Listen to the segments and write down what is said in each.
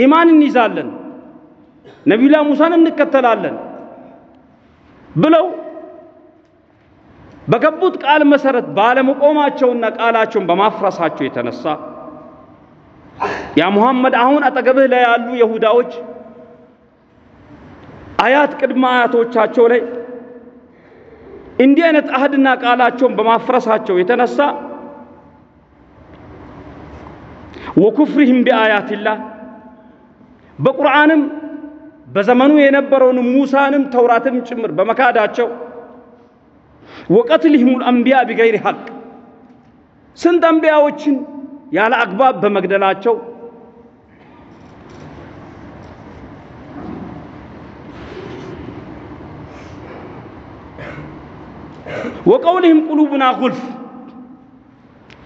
ኢማን እንይዛለን፣ ነቢዩላህ ሙሳን እንከተላለን ብለው በገቡት ቃል መሰረት ባለመቆማቸውና ቃላቸውን በማፍረሳቸው የተነሳ ያ ሙሐመድ አሁን አጠገብህ ላይ ያሉ ይሁዳዎች አያት ቅድመ አያቶቻቸው ላይ እንዲህ አይነት አህድና ቃላቸውን በማፍረሳቸው የተነሳ ወኩፍሪህም ቢአያቲላህ በቁርአንም በዘመኑ የነበረውን ሙሳንም ተውራትም ጭምር በመካዳቸው ወቀትልህም አንቢያ ቢገይሪ ሐቅ ስንት አንቢያዎችን ያለ አግባብ በመግደላቸው ወቀውልህም ቁሉቡና ጉልፍ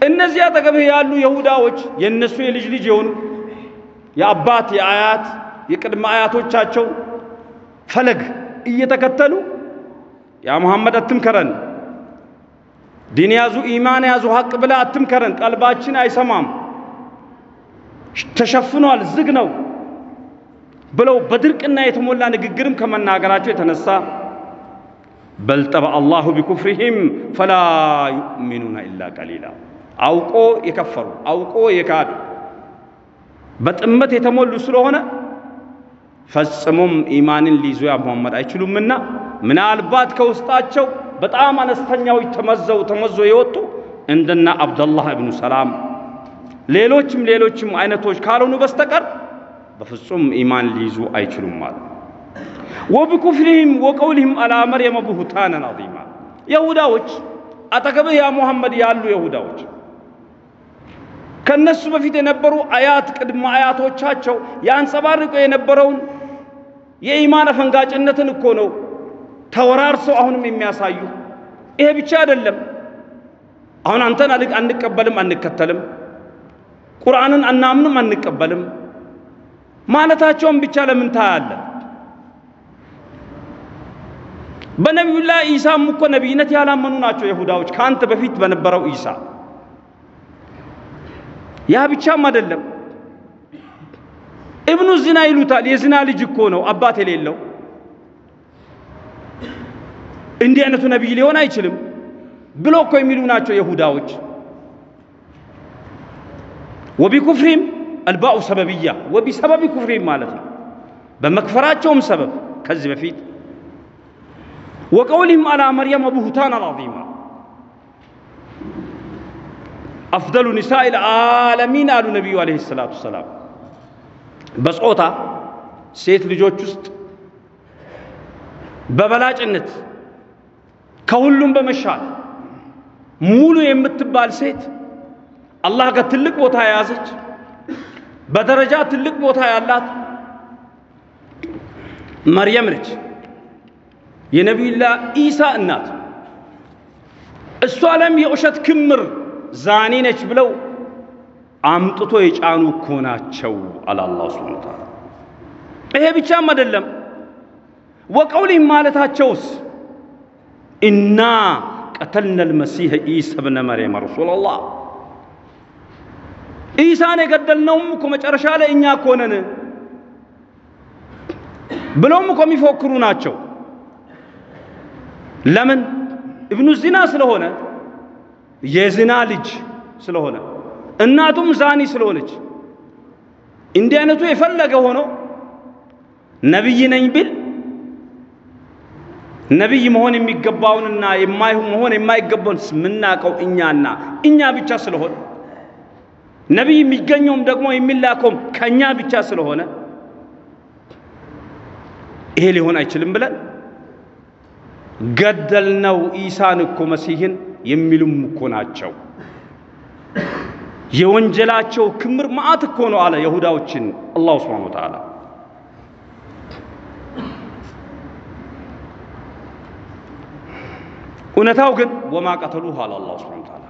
እነዚህ አጠገብህ ያሉ ይሁዳዎች የእነሱ የልጅ ልጅ የሆኑ የአባት የአያት የቅድመ አያቶቻቸው ፈለግ እየተከተሉ ያ ሙሐመድ አትምከረን፣ ዲን ያዙ፣ ኢማን ያዙ፣ ሐቅ ብላ አትምከረን፣ ቀልባችን አይሰማም፣ ተሸፍኗል፣ ዝግ ነው ብለው በድርቅና የተሞላ ንግግርም ከመናገራቸው የተነሳ በል ጠበ አላሁ ቢኩፍሪሂም ፈላ ዩእሚኑና ኢላ ቀሊላ። አውቆ የከፈሩ አውቆ የካዱ በጥመት የተሞሉ ስለሆነ ፈጽሞም ኢማንን ሊይዙ ያ ሙሐመድ አይችሉምና ምናልባት ከውስጣቸው በጣም አነስተኛዎች ተመዘው ተመዞ የወጡ እንደና አብደላህ እብኑ ሰላም ሌሎችም ሌሎችም አይነቶች ካልሆኑ በስተቀር በፍጹም ኢማን ሊይዙ አይችሉም ማለት ወቢኩፍሪህም ወቀውሊህም አላ መርየም ቡህታነን ዐዚማ። ይሁዳዎች አጠገብህ ያ ሙሐመድ ያሉ ይሁዳዎች ከነሱ በፊት የነበሩ አያት ቅድመ አያቶቻቸው ያንጸባርቁ የነበረውን የኢማን አፈንጋጭነትን እኮ ነው ተወራርሰው አሁንም የሚያሳዩ። ይሄ ብቻ አይደለም። አሁን አንተን አንቀበልም፣ አንከተልም፣ ቁርአንን አናምንም፣ አንቀበልም ማለታቸውን ብቻ ለምን ታያለህ? በነቢዩላህ ኢሳም እኮ ነቢይነት ያላመኑ ናቸው ይሁዳዎች ከአንተ በፊት በነበረው ኢሳ። ያ ብቻም አይደለም። እብኑ ዝና ይሉታል። የዝና ልጅ እኮ ነው አባት የሌለው። እንዲህ አይነቱ ነቢይ ሊሆን አይችልም ብሎ እኮ የሚሉ ናቸው ይሁዳዎች። ወቢኩፍሪም አልባኡ ሰበብያ ወቢሰበቢ ኩፍሪም ማለት ነው። በመክፈራቸውም ሰበብ ከዚህ በፊት ወቀውሊህም አላ መርየም ቡህታናን ዐዚማ አፍደሉ ኒሳኢ ልዓለሚን አሉ ነቢዩ ዓለይሂ ሰላቱ ወሰላም። በጾታ ሴት ልጆች ውስጥ በበላጭነት ከሁሉም በመሻል ሙሉ የምትባል ሴት አላህ ጋር ትልቅ ቦታ የያዘች በደረጃ ትልቅ ቦታ ያላት መርየም ነች። የነቢዩላህ ኢሳ እናት እሷ ለም የውሸት ክምር ዛኔ ነች ብለው አምጥቶ የጫኑ እኮ ናቸው አለ አላህ ሱብሓነሁ ወተዓላ። ይሄ ብቻም አይደለም። ወቀውሊህም ማለታቸውስ ኢና ቀተልና አልመሲህ ኢሳ ብነ መርየም ረሱለላህ ኢሳን የገደልነውም እኮ መጨረሻ ላይ እኛ እኮ ነን ብለውም እኮ የሚፎክሩ ናቸው። ለምን? እብኑ ዚና ስለሆነ የዝና ልጅ ስለሆነ እናቱም ዛኒ ስለሆነች እንዲህ አይነቱ የፈለገ ሆኖ ነቢይ ነኝ ቢል ነቢይ መሆን የሚገባውንና መሆን የማይገባውን የምናውቀው እኛና እኛ ብቻ ስለሆነ ነቢይ የሚገኘውም ደግሞ የሚላከውም ከእኛ ብቻ ስለሆነ ይሄ ሊሆን አይችልም ብለን ገደልነው። ኢሳን እኮ መሲህን የሚሉም እኮ ናቸው። የወንጀላቸው ክምር መዓት እኮ ነው አለ ይሁዳዎችን አላሁ ሱብሓነሁ ወተዓላ። እውነታው ግን ወማ ቀተሉህ አለ አላሁ ሱብሓነሁ ወተዓላ።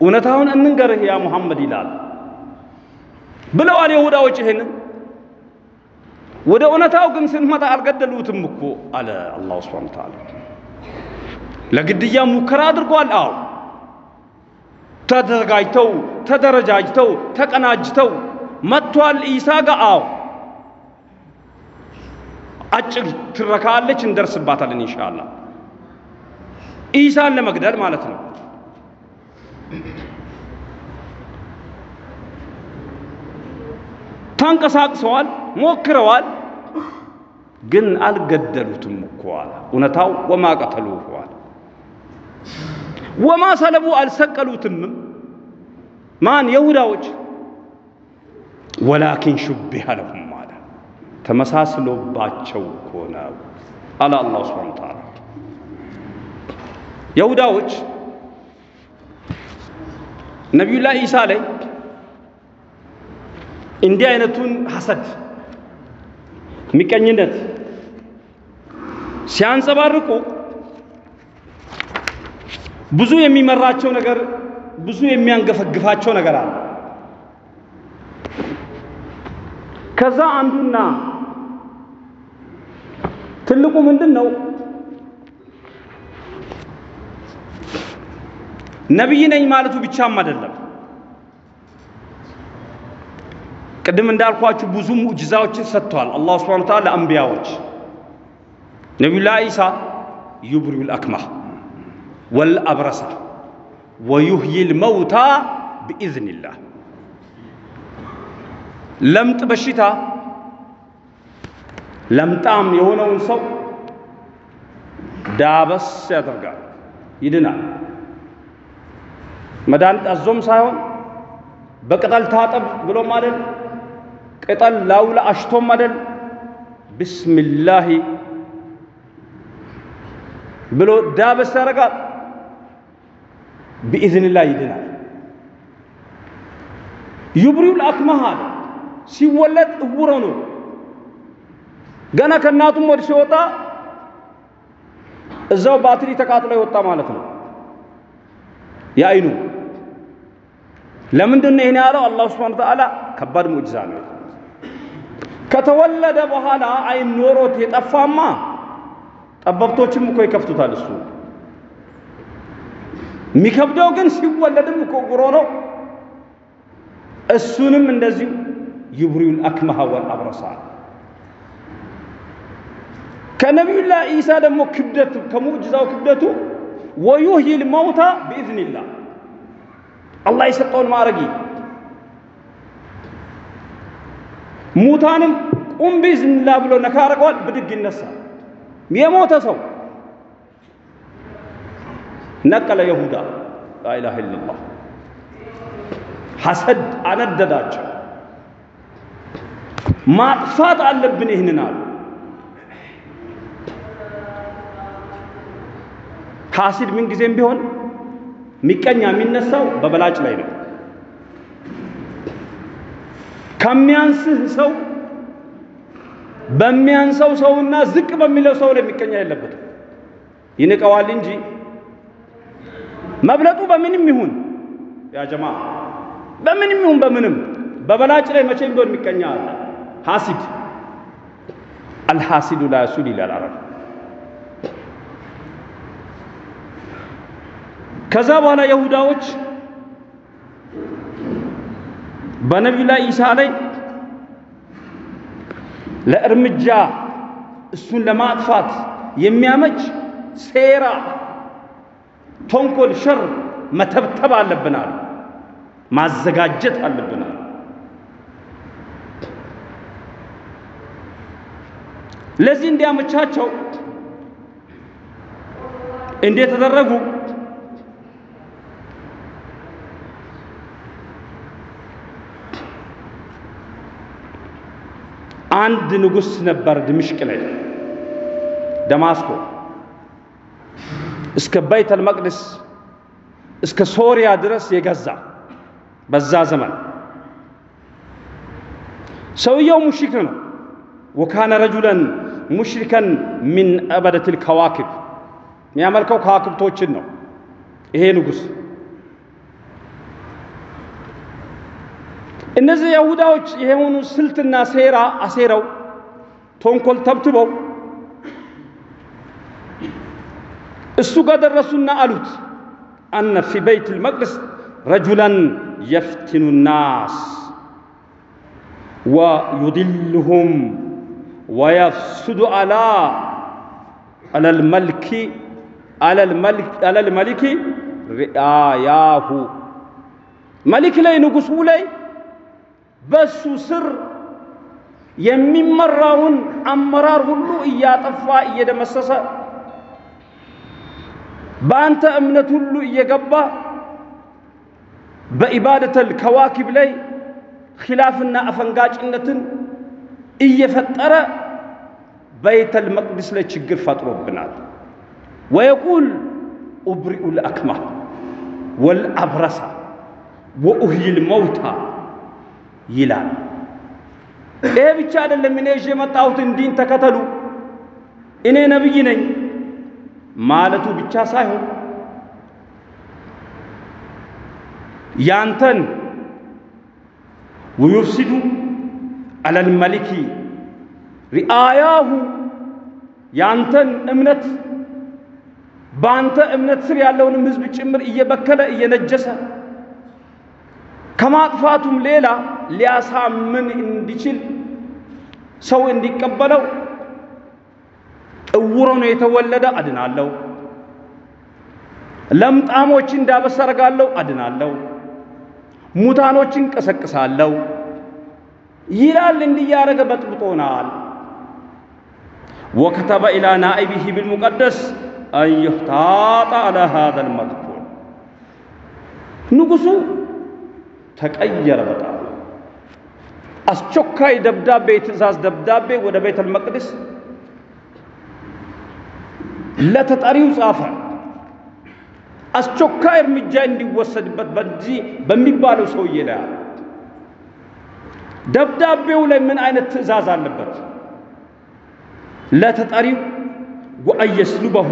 እውነታውን እንንገርህ ያ ሙሐመድ ይላል ብለዋል ይሁዳዎች ይሄንን ወደ እውነታው ግን ስንመጣ አልገደሉትም እኮ አለ አላሁ ሱብሓነሁ ወተዓላ። ለግድያ ሙከራ አድርጓል። አዎ ተዘጋጅተው ተደረጃጅተው ተቀናጅተው መጥቷል ኢሳ ጋር። አዎ አጭር ትረካ አለች፣ እንደርስባታለን ኢንሻአላህ። ኢሳን ለመግደል ማለት ነው። ተንቀሳቅሰዋል፣ ሞክረዋል፣ ግን አልገደሉትም እኮ አለ። እውነታው ወማ ቀተሉሁ ወማ ሰለቡ አልሰቀሉትም። ማን የሁዳዎች ወላኪን ሹቢሀ ለሁም አለ ተመሳስሎባቸው እኮ ነው አለ አላሁ ስብሓነ ወተዓላ። የሁዳዎች ነቢዩላህ ኢሳ ላይ እንዲህ አይነቱን ሐሰድ፣ ሚቀኝነት ሲያንጸባርቁ ብዙ የሚመራቸው ነገር ብዙ የሚያንገፈግፋቸው ነገር አለ። ከዛ አንዱና ትልቁ ምንድን ነው? ነቢይ ነኝ ማለቱ ብቻም አይደለም። ቅድም እንዳልኳችሁ ብዙ ሙዕጅዛዎችን ሰጥተዋል አላህ ሱብሓነሁ ወተዓላ ለአንቢያዎች። ነቢዩላህ ኢሳ ዩብሪኡል አክማህ ወልአብረሳ ወዩህይል መውታ ቢኢዝኒላህ ለምጥ በሽታ ለምጣም የሆነውን ሰው ዳበስ ያደርጋል፣ ይድናል። መድኃኒት አዞም ሳይሆን በቅጠል ታጠብ ብሎም አይደል፣ ቅጠል ላውላ አሽቶም አይደል፣ ቢስሚላሂ ብሎ ዳበስ ያደርጋል። ቢኢዝኒላህ ይድናል። ዩብሪኡል አክመህ አለ ሲወለድ እውር ሆኖ ገና ከእናቱም ወድ ሲወጣ እዛው ባትሪ ተቃጥሎ የወጣ ማለት ነው። የአይኑ ለምንድን ነው ይህን ያለው? አላሁ ስብሐነሁ ወተዓላ ከባድ ሙዕጅዛ ነው። ከተወለደ በኋላ አይን ኖሮት የጠፋማ ጠበብቶችም እኮ ይከፍቱታል። እሱ የሚከብደው ግን ሲወለድም እኮ ሆኖ እሱንም እንደዚሁ ዩብሪኡል አክመሀ ወልአብረሳ። ከነቢዩላህ ኢሳ ደግሞ ክብደቱ ከሙዕጅዛው ክብደቱ ወዩህይል መውታ ቢኢዝኒላህ። አላህ የሰጠውን ማዕረግ ሙታንም ቁም ቢኢዝኒላህ ብሎ ነካ ብድግ ይነሳል። የሞተ ሰው ነቀለ የሁዳ ላኢላሃ ኢለላህ ሐሰድ አነደዳቸው። ማጥፋት አለብን ይህንን አሉ። ሐሲድ ምን ጊዜም ቢሆን ሚቀኛ የሚነሳው በበላጭ ላይ ነው። ከሚያንስህ ሰው በሚያንሰው ሰውና ዝቅ በሚለው ሰው ላይ የሚቀኛ የለበትም። ይንቀዋል እንጂ መብለጡ በምንም ይሁን ያ ጀማ በምንም ይሁን በምንም በበላጭ ላይ መቼም ቢሆን የሚቀኛ አለ። ሐሲድ አልሐሲዱ ላ ይላል አረብ። ከዛ በኋላ የሁዳዎች በነቢዩላህ ኢሳ ላይ ለእርምጃ እሱን ለማጥፋት የሚያመች ሴራ፣ ተንኮል፣ ሸር መተብተብ አለብናል፣ ማዘጋጀት አለብናል። ለዚህ እንዲያመቻቸው እንዴት ተደረጉ? አንድ ንጉሥ ነበር ድምሽቅ ላይ ደማስቆ እስከ በይተል መቅደስ እስከ ሶሪያ ድረስ የገዛ በዛ ዘመን ሰውየው ሙሽሪክ ነው። ወካነ ረጁለን ሙሽሪከን ሚን አበደትል ከዋክብ የሚያመልከው ከዋክብቶችን ነው። ይሄ ንጉሥ እነዚህ የይሁዳዎች የሆኑ ስልትና ሴራ አሴረው ተንኮል ተብትበው እሱ ጋር ደረሱና አሉት አነ ፊ በይት ልመቅደስ ረጁላን የፍትኑ ናስ ወዩድልሁም ወየፍሱዱ አላ አለልመልኪ አለልመሊኪ ሪአያሁ መሊክ ላይ ንጉሱ ላይ በሱ ስር የሚመራውን አመራር ሁሉ እያጠፋ እየደመሰሰ በአንተ እምነት ሁሉ እየገባ በኢባደተል ከዋኪብ ላይ ኺላፍና አፈንጋጭነትን እየፈጠረ በይተል መቅድስ ላይ ችግር ፈጥሮብናል። ወየቁል ኡብሪኡ ልአክማ ወልአብረሳ ወኡህይል መውታ ይላል። ይሄ ብቻ አይደለም። እኔ ይዤ የመጣሁትን ዲን ተከተሉ፣ እኔ ነብይ ነኝ ማለቱ ብቻ ሳይሆን ያንተን ወዩፍሲዱ አለል መሊኪ ሪአያሁ ያንተን እምነት በአንተ እምነት ስር ያለውንም ህዝብ ጭምር እየበከለ እየነጀሰ ከማጥፋቱም ሌላ ሊያሳምን እንዲችል ሰው እንዲቀበለው እውሮ ነው የተወለደ አድናለሁ፣ ለምጣሞችን እንዳበሰርጋለሁ አድናለሁ፣ ሙታኖችን ቀሰቅሳለሁ ይላል። እንዲያረገ በጥብጦናል። ወከተበ ኢላ ናኢቢሂ ቢልሙቀደስ አን ይህታጣ አላ ሃዛል መዝኩር ንጉሡ ተቀየረ። በጣም አስቸኳይ ደብዳቤ፣ የትእዛዝ ደብዳቤ ወደ ቤተል መቅደስ ለተጠሪው ጻፈ። አስቸኳይ እርምጃ እንዲወሰድበት በዚህ በሚባለው ሰውዬ ላይ ደብዳቤው ላይ ምን አይነት ትእዛዝ አለበት? ለተጠሪው ወአየስሉበሁ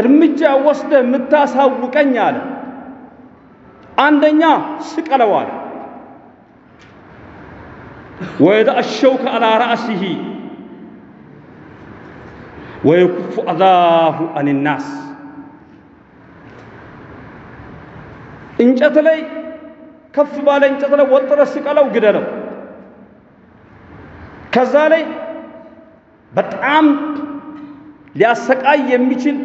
እርምጃ ወስደ የምታሳውቀኝ አለ። አንደኛ ስቀለው አለ። ወየደአ ሸውከ አላ ራእሲሂ ወየኩፉ አዛሁ አንናስ እንጨት ላይ ከፍ ባለ እንጨት ላይ ወጥረ ስቀለው፣ ግደለው። ከዛ ላይ በጣም ሊያሰቃይ የሚችል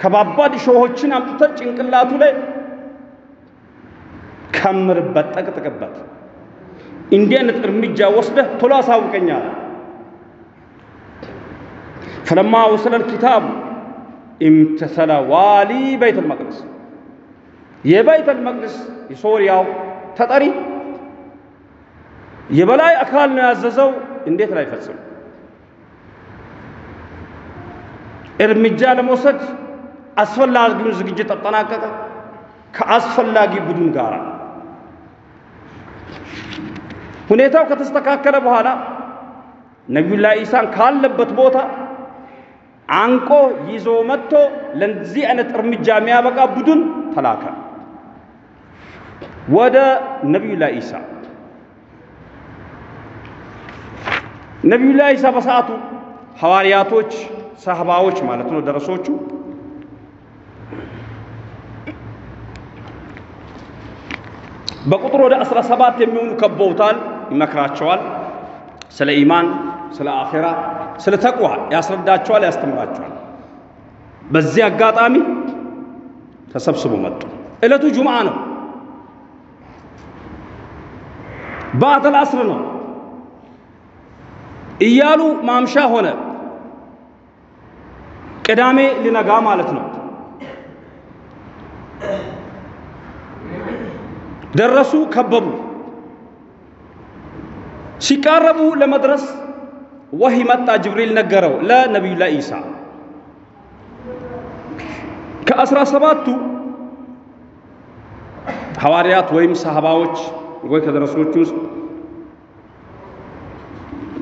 ከባባድ እሾሆችን አምጥተህ ጭንቅላቱ ላይ ከምርበት፣ ጠቅጥቅበት። እንዲህ አይነት እርምጃ ወስደህ ቶሎ አሳውቀኛል። ፈለማ ወሰለል ኪታቡ ኢምተሰለ ዋሊ በይተል መቅደስ የበይተል መቅደስ የሶርያው ተጠሪ የበላይ አካል ነው ያዘዘው። እንዴት ላይ ፈጽም እርምጃ ለመውሰድ አስፈላጊውን ዝግጅት አጠናቀቀ። ከአስፈላጊ ቡድን ጋር ሁኔታው ከተስተካከለ በኋላ ነቢዩላህ ኢሳን ካለበት ቦታ አንቆ ይዞ መጥቶ ለዚህ አይነት እርምጃ የሚያበቃ ቡድን ተላከ ወደ ነቢዩላህ ኢሳ። ነቢዩላህ ኢሳ በሰዓቱ ሐዋርያቶች፣ ሰህባዎች ማለት ነው ደረሶቹ በቁጥር ወደ አስራ ሰባት የሚሆኑ ከበውታል። ይመክራቸዋል። ስለ ኢማን፣ ስለ አኼራ፣ ስለ ተቅዋ ያስረዳቸዋል፣ ያስተምራቸዋል። በዚህ አጋጣሚ ተሰብስቦ መጡ። ዕለቱ ጁምዓ ነው። ባዕደል አስር ነው እያሉ ማምሻ ሆነ። ቅዳሜ ሊነጋ ማለት ነው። ደረሱ፣ ከበቡ። ሲቃረቡ ለመድረስ ወህይ መጣ። ጅብሪል ነገረው ለነቢዩላህ ኢሳ ከአስራ ሰባቱ ሐዋርያት ወይም ሰሃባዎች ወይ ከደረሶች ውስጥ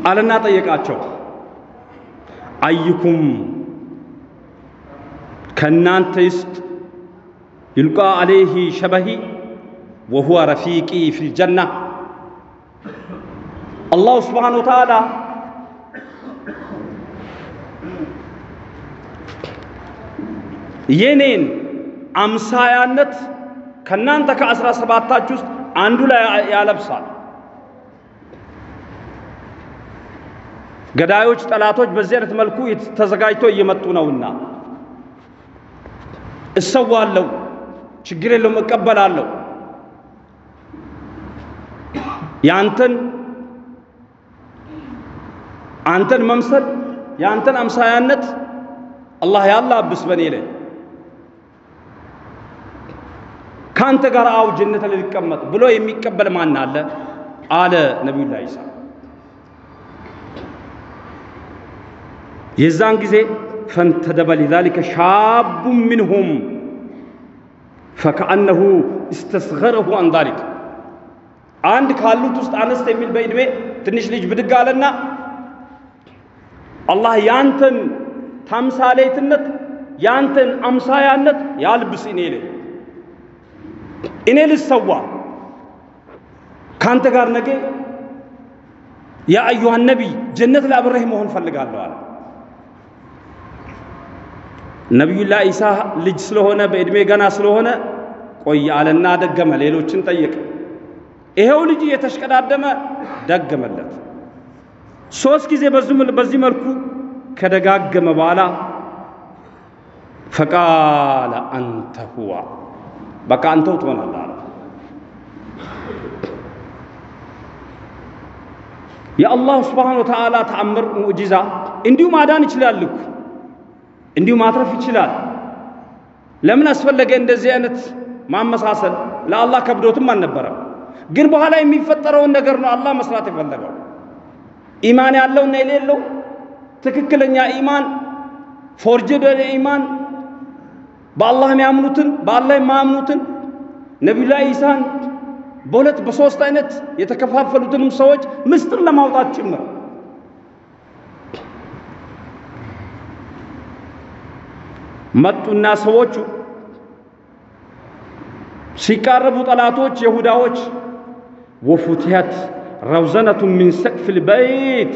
አለና ጠየቃቸው። አይኩም ከእናንተ ውስጥ ይልቃ አለይህ ሸበሂ ወሁወ ረፊቂ ፊል ጀና አላሁ ስብሓነ ወተዓላ የኔን አምሳያነት ከእናንተ ከአስራ ሰባታችሁ ውስጥ አንዱ ላይ ያለብሳል። ገዳዮች፣ ጠላቶች በዚህ አይነት መልኩ ተዘጋጅቶ እየመጡ ነውና እሰዋለሁ፣ ችግር የለውም፣ እቀበላለሁ ያንተን አንተን መምሰል የአንተን አምሳያነት አላህ ያላብስ በኔ ላይ ከአንተ ጋር አው ጀነት ላይ ሊቀመጥ ብሎ የሚቀበል ማን አለ? አለ ነቢዩላህ ኢሳ። የዛን ጊዜ فانتدب لذلك شاب منهم فكأنه استصغره عن ذلك አንድ ካሉት ውስጥ አነስት የሚል በዕድሜ ትንሽ ልጅ ብድግ አለና አላህ ያንተን ታምሳሌትነት ያንተን አምሳያነት ያልብስ እኔ ላይ እኔ ልሰዋ ካንተ ጋር ነገ ያ አዩሃ ነቢይ ጀነት ላይ አብሬህ መሆን ፈልጋለሁ አለ። ነቢዩላህ ኢሳ ልጅ ስለሆነ በዕድሜ ገና ስለሆነ ቆይ አለና ደገመ። ሌሎችን ጠየቀ። ይሄው ልጅ እየተሽቀዳደመ ደገመለት። ሶስት ጊዜ በዚህ መልኩ ከደጋገመ በኋላ ፈቃለ አንተ ሁዋ በቃ አንተው ትሆናለህ አለ። የአላህ ስብሓነ ወተዓላ ተአምር ሙዕጂዛ እንዲሁ ማዳን ይችላል እኮ እንዲሁ ማትረፍ ይችላል። ለምን አስፈለገ እንደዚህ አይነት ማመሳሰል? ለአላህ ከብዶትም አልነበረም። ግን በኋላ የሚፈጠረውን ነገር ነው አላህ መስራት የፈለገው። ኢማን ያለውና የሌለው ትክክለኛ ኢማን forged ኢማን በአላህ የሚያምኑትን በአላህ የማያምኑትን ነቢዩላህ ኢሳን በሁለት በሶስት አይነት የተከፋፈሉትንም ሰዎች ምስጢር ለማውጣት ጭምር። መጡና ሰዎቹ ሲቃረቡ ጠላቶች የሁዳዎች ወፉትያት ረውዘነቱ ሚን ሰቅፍ ልበይት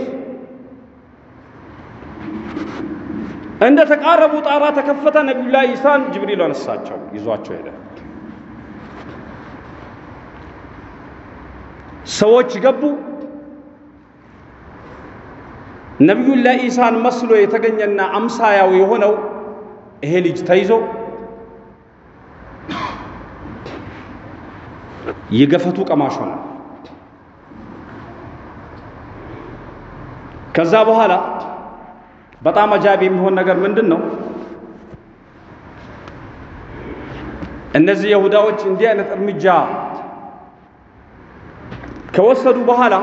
እንደ ተቃረቡ ጣራ ተከፈተ። ነቢዩላህ ኢሳን ጅብሪል አነሳቸው፣ ይዟቸው ሄደ። ሰዎች ገቡ። ነቢዩላህ ኢሳን መስሎ የተገኘና አምሳያው የሆነው ይሄ ልጅ ተይዞ የገፈቱ ቀማሽ ሆነ። ከዛ በኋላ በጣም አጃብ የሚሆን ነገር ምንድን ነው? እነዚህ ይሁዳዎች እንዲህ አይነት እርምጃ ከወሰዱ በኋላ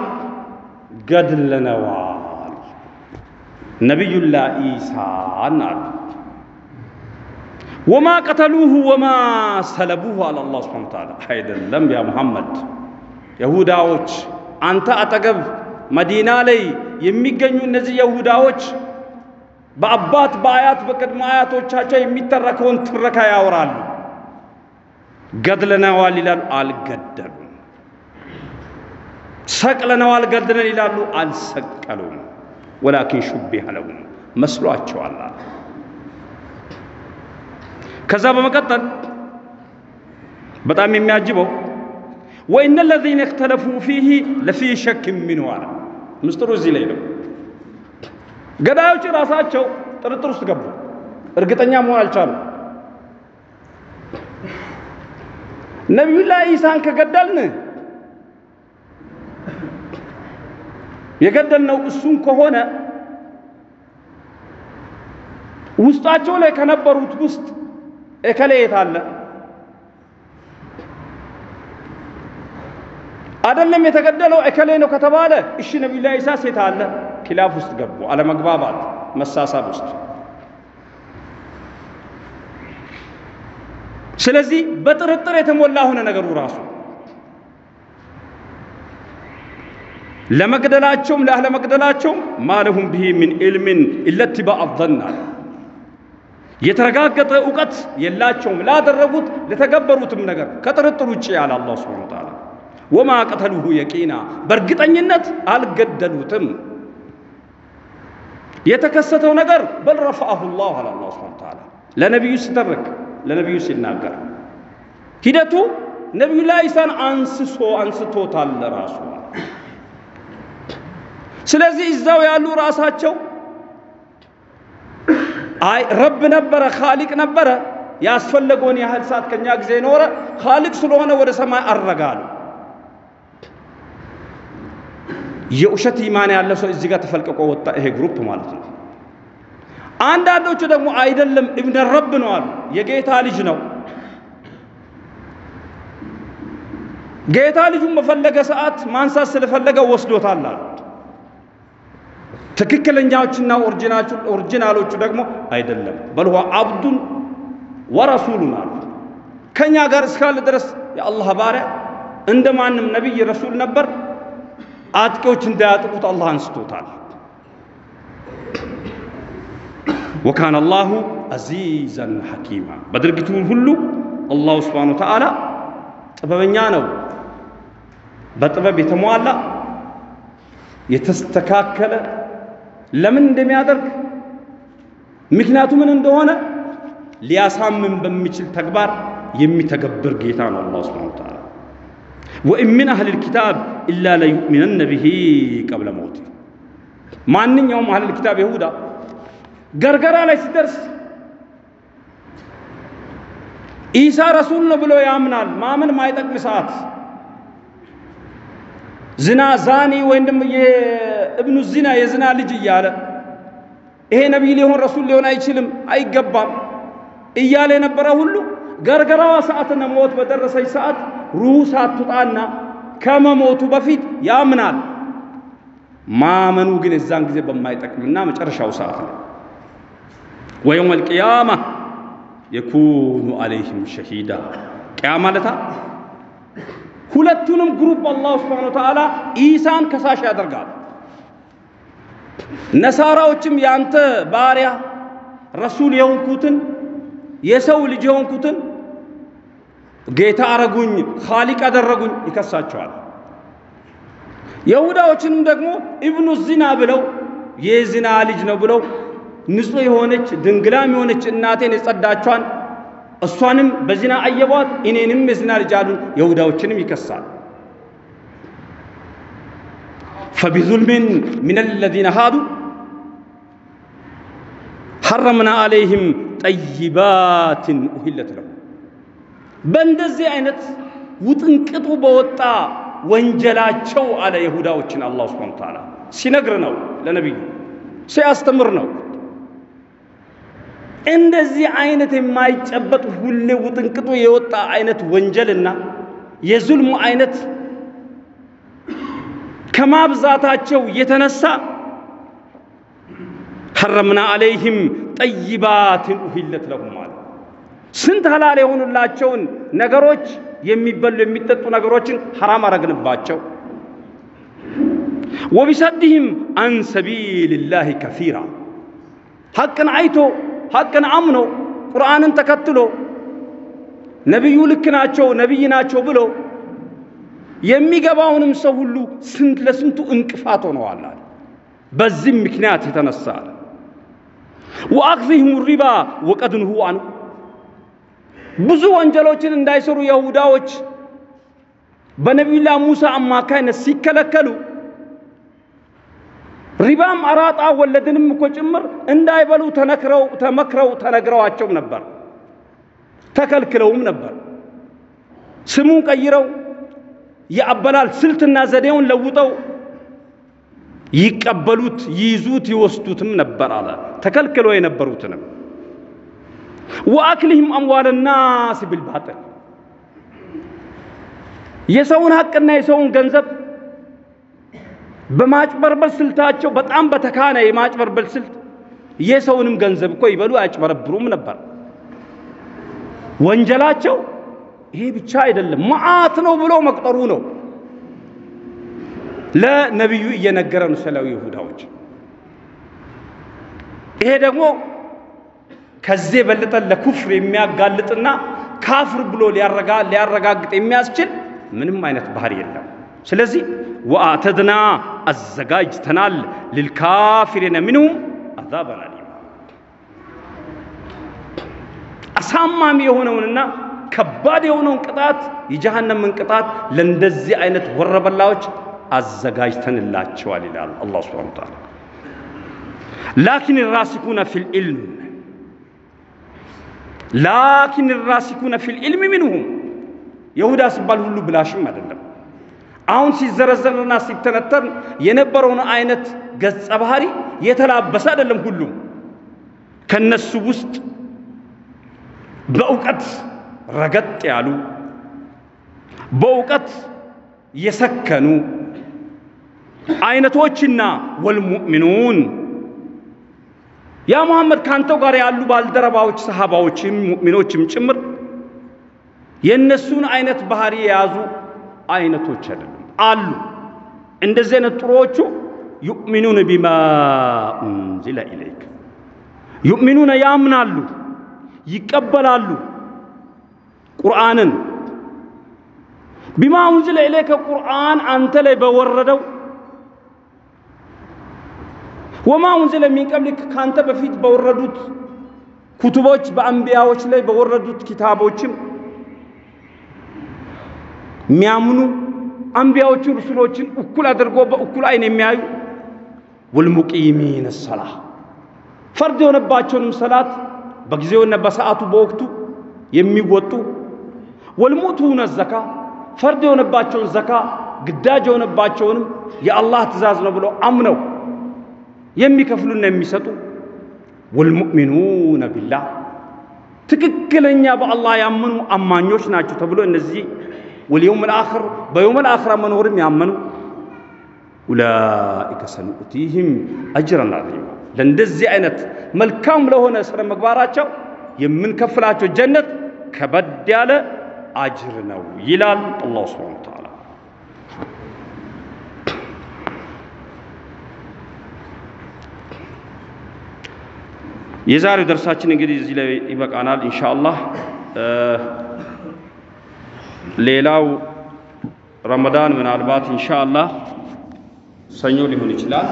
ገድለነዋል ነቢዩላህ ኢሳን አሉ። ወማ ቀተሉሁ ወማ ሰለቡሁ አለ አላህ ሱብሓነሁ ወተዓላ። አይደለም ያ ሙሐመድ፣ ይሁዳዎች አንተ አጠገብ መዲና ላይ የሚገኙ እነዚህ ይሁዳዎች በአባት በአያት በቅድመ አያቶቻቸው የሚተረከውን ትረካ ያወራሉ። ገድለነዋል ይላሉ፣ አልገደሉም። ሰቅለነዋል ገድለን ይላሉ፣ አልሰቀሉም። ወላኪን ሹቢሀ ለሁም መስሏቸዋል አለ። ከዛ በመቀጠል በጣም የሚያጅበው ወኢነ ለዚነ እክተለፉ ፊህ ለፊ ሸክ ሚንሁ ምስጢሩ እዚህ ላይ ነው። ገዳዮች ራሳቸው ጥርጥር ውስጥ ገቡ። እርግጠኛ መሆን አልቻሉም። ነቢዩላህ ኢሳን ከገደልን የገደልነው እሱን ከሆነ ውስጣቸው ላይ ከነበሩት ውስጥ እከሌ የት አለ? አይደለም የተገደለው እከሌ ነው ከተባለ እሺ ነቢዩላህ ኢሳ ሴት አለ? ኪላፍ ውስጥ ገቡ። አለመግባባት፣ መሳሳብ ውስጥ። ስለዚህ በጥርጥር የተሞላ ሆነ ነገሩ ራሱ። ለመግደላቸውም ላለመግደላቸውም ማለሁም ብሂ ሚን ኢልሚን ኢለትባ አዘናል የተረጋገጠ እውቀት የላቸውም። ላደረጉት ለተገበሩትም ነገር ከጥርጥር ውጭ ያለ አላህ ሱብሓነሁ ወተዓላ። ወማ ቀተሉሁ የቂና በእርግጠኝነት አልገደሉትም። የተከሰተው ነገር በል ረፈዐሁ ላሁ አለ አላህ ሱብሓነሁ ወተዓላ። ለነቢዩ ሲተርክ ለነቢዩ ሲናገር። ሂደቱ ነቢዩላህ ኢሳን አንስሶ አንስቶታል ራሱ ስለዚህ እዛው ያሉ ራሳቸው አይ ረብ ነበረ፣ ኻሊቅ ነበረ፣ ያስፈለገውን ያህል ሰዓት ከኛ ጊዜ ኖረ፣ ኻሊቅ ስለሆነ ወደ ሰማይ አረጋሉ። የውሸት ኢማን ያለ ሰው እዚህ ጋር ተፈልቅቆ ወጣ። ይሄ ግሩፕ ማለት ነው። አንዳንዶቹ ደግሞ አይደለም እብነ ረብ ነው አሉ። የጌታ ልጅ ነው። ጌታ ልጁን በፈለገ ሰዓት ማንሳት ስለፈለገ ወስዶታል አሉ። ትክክለኛዎችና ኦሪጂናሎቹ ደግሞ አይደለም በልዋ አብዱን ወረሱሉን አሉ። ከኛ ጋር እስካለ ድረስ የአላህ ባሪያ እንደ ማንም ነቢይ ረሱል ነበር። አጥቂዎች እንዳያጥቁት አላህ አንስቶታል። ወካነ አላሁ አዚዘን ሐኪማ በድርጊቱ ሁሉ አላሁ ስብሓነ ወተዓላ ጥበበኛ ነው። በጥበብ የተሟላ የተስተካከለ ለምን እንደሚያደርግ ምክንያቱ ምን እንደሆነ ሊያሳምን በሚችል ተግባር የሚተገብር ጌታ ነው አላህ ወተዓላ። ወኢን ሚን አህሊል ኪታብ ኢላ ለዩእሚነነ ቢሂ ቀብለ መውቲ። ማንኛውም አህሊል ኪታብ ይሁዳ ገርገራ ላይ ሲደርስ ኢሳ ረሱል ነው ብሎ ያምናል። ማመን ማይጠቅም ሰዓት ዝና ዛኒ ወይም የእብኑ ዚና የዝና ልጅ እያለ ይሄ ነቢይ ሊሆን ረሱል ሊሆን አይችልም አይገባም እያለ የነበረ ሁሉ ገርገራዋ ሰዓትና ሞት በደረሰች ሰዓት ሩህ ሳትወጣና ከመሞቱ በፊት ያምናል። ማመኑ ግን የዛን ጊዜ በማይጠቅምና መጨረሻው ሰዓት ነው። ወየውም አልቅያማ የኩኑ አለይህም ሸሂዳ ቅያማ ለታ ሁለቱንም group الله سبحانه وتعالى ኢሳን ከሳሽ ያደርጋል። ነሳራዎችም ያንተ ባሪያ ረሱል የሆንኩትን የሰው ልጅ የሆንኩትን ጌታ አረጉኝ፣ خالق አደረጉኝ ይከሳቸዋል። የሁዳዎችንም ደግሞ ابن زنا ብለው የዝና ልጅ ነው ብለው ንጹሕ የሆነች ድንግላም የሆነች እናቴን የጸዳቿን እሷንም በዚና አየቧት፣ እኔንም የዝና ልጅ አሉን። የሁዳዎችንም ይከሳል። ፈቢዙልሚን ሚን አለዚነ ሃዱ ሐረምና አለይህም ጠይባትን ኡሂለት ለሁ በእንደዚህ አይነት ውጥንቅጡ በወጣ ወንጀላቸው አለ የሁዳዎችን አላህ ሱብሓነሁ ወተዓላ ሲነግር ነው ለነቢዩ ሲያስተምር ነው። እንደዚህ አይነት የማይጨበጥ ሁሌ ውጥንቅጡ የወጣ አይነት ወንጀልና የዙልሙ አይነት ከማብዛታቸው የተነሳ ሐረምና አለይህም ጠይባትን ኡሂለት ለሁም ስንት ሐላል የሆኑላቸውን ነገሮች የሚበሉ የሚጠጡ ነገሮችን ሐራም አረግንባቸው። ወቢሰድህም አን ሰቢልላህ ከሲራ ሐቅን አይቶ ሐቅን አምኖ ቁርአንን ተከትሎ ነቢዩ ልክ ናቸው ነቢይ ናቸው ብሎ የሚገባውንም ሰው ሁሉ ስንት ለስንቱ እንቅፋት ሆነዋል። በዚህም ምክንያት የተነሳ ወአክዚህም ሪባ ወቀድ ንሁ አንሁ ብዙ ወንጀሎችን እንዳይሰሩ የሁዳዎች በነቢዩላህ ሙሳ አማካይነት ሲከለከሉ ሪባም አራጣ ወለድንም እኮ ጭምር እንዳይበሉ ተነክረው ተመክረው ተነግረዋቸው ነበር። ተከልክለውም ነበር። ስሙን ቀይረው የአበላል ስልትና ዘዴውን ለውጠው ይቀበሉት፣ ይይዙት፣ ይወስዱትም ነበር አለ ተከልክለው የነበሩትንም ወአክሊህም አምዋለ ናስ ቢልባጢል የሰውን ሐቅና የሰውን ገንዘብ በማጭበርበር ስልታቸው በጣም በተካነ የማጭበርበር ስልት የሰውንም ገንዘብ እኮ ይበሉ አያጭበረብሩም ነበር። ወንጀላቸው ይሄ ብቻ አይደለም፣ መዓት ነው ብሎ መቁጠሩ ነው። ለነቢዩ እየነገረ ነው ስለው ይሁዳዎች። ይሄ ደግሞ ከዚህ የበለጠ ለኩፍር የሚያጋልጥና ካፍር ብሎ ሊያረጋግጥ የሚያስችል ምንም አይነት ባህሪ የለም። ስለዚህ ወአተድና አዘጋጅተናል ልልካፊሪነ ሚንሁም አዛበን አሊማ አሳማሚ የሆነውንና ከባድ የሆነውን ቅጣት የጀሃነምን ቅጣት ለእንደዚህ አይነት ወረበላዎች አዘጋጅተንላቸዋል ይላል አላህ ሱብሓነሁ ወተዓላ። ላኪን ራሲኩነ ፊል ላኪን ራሲኩነ ፊል ዒልም ሚንሁም የሁዳ ሲባል ሁሉ ብላሽም አይደለም። አሁን ሲዘረዘርና ሲተነተን የነበረውን አይነት ገጸ ባህሪ የተላበሰ አይደለም። ሁሉም ከነሱ ውስጥ በእውቀት ረገጥ ያሉ በእውቀት የሰከኑ አይነቶችና ወልሙእሚኑን يا ሙሐመድ ካንተው ጋር ያሉ ባልደረባዎች ሰሃባዎችም ሙእሚኖችም ጭምር የእነሱን አይነት ባህሪ የያዙ አይነቶች አይደሉም አሉ። እንደዚህ አይነት ጥሩዎቹ يؤمنون بما أنزل إليك يؤمنون ያምናሉ፣ ይቀበላሉ ቁርአንን بما أنزل إليك ቁርአን አንተ ላይ በወረደው ወማ ኡንዚለ ሚን ቀብሊክ ካንተ በፊት በወረዱት ኩቱቦች በአንቢያዎች ላይ በወረዱት ኪታቦችም የሚያምኑ አንቢያዎችን ሩሱሎችን እኩል አድርጎ በእኩል አይን የሚያዩ ወልሙቂሚን ሰላ ፈርድ የሆነባቸውንም ሰላት በጊዜውና በሰዓቱ በወቅቱ የሚወጡ ወልሙቱነ ዘካ ፈርድ የሆነባቸውን ዘካ ግዳጅ የሆነባቸውንም የአላህ ትእዛዝ ነው ብለው አምነው የሚከፍሉና የሚሰጡ ወልሙእሚኑነ ቢላህ ትክክለኛ በአላህ ያመኑ አማኞች ናቸው ተብሎ እነዚህ ወልየውም ልአኽር በየውም ልአኽራ መኖርም ያመኑ ኡላኢከ ሰኑእቲህም አጅረን አዚማ ለእንደዚህ አይነት መልካም ለሆነ ስነ ምግባራቸው የምንከፍላቸው ጀነት ከበድ ያለ አጅር ነው ይላል አላሁ ስብሓነሁ ወተዓላ። የዛሬው ደርሳችን እንግዲህ እዚህ ላይ ይበቃናል ኢንሻአላህ። ሌላው ረመዳን ምናልባት ኢንሻአላህ ሰኞ ሊሆን ይችላል።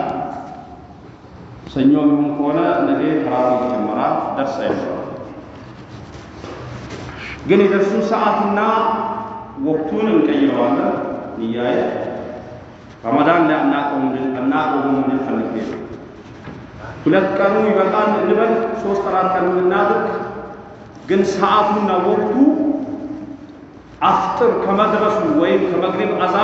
ሰኞ የሚሆን ከሆነ ነገ ተራዊ ይጀመራል። ደርስ አይኖርም። ግን የደርሱን ሰዓትና ወቅቱን እንቀይረዋለን። እያየ ረመዳን ላይ አናቆም ፈልጌ ነው። ሁለት ቀኑ ይበቃል እንበል፣ ሶስት አራት ቀኑ እናድርግ። ግን ሰዓቱና ወቅቱ አፍጥር ከመድረሱ ወይም ከመግሪብ አዛ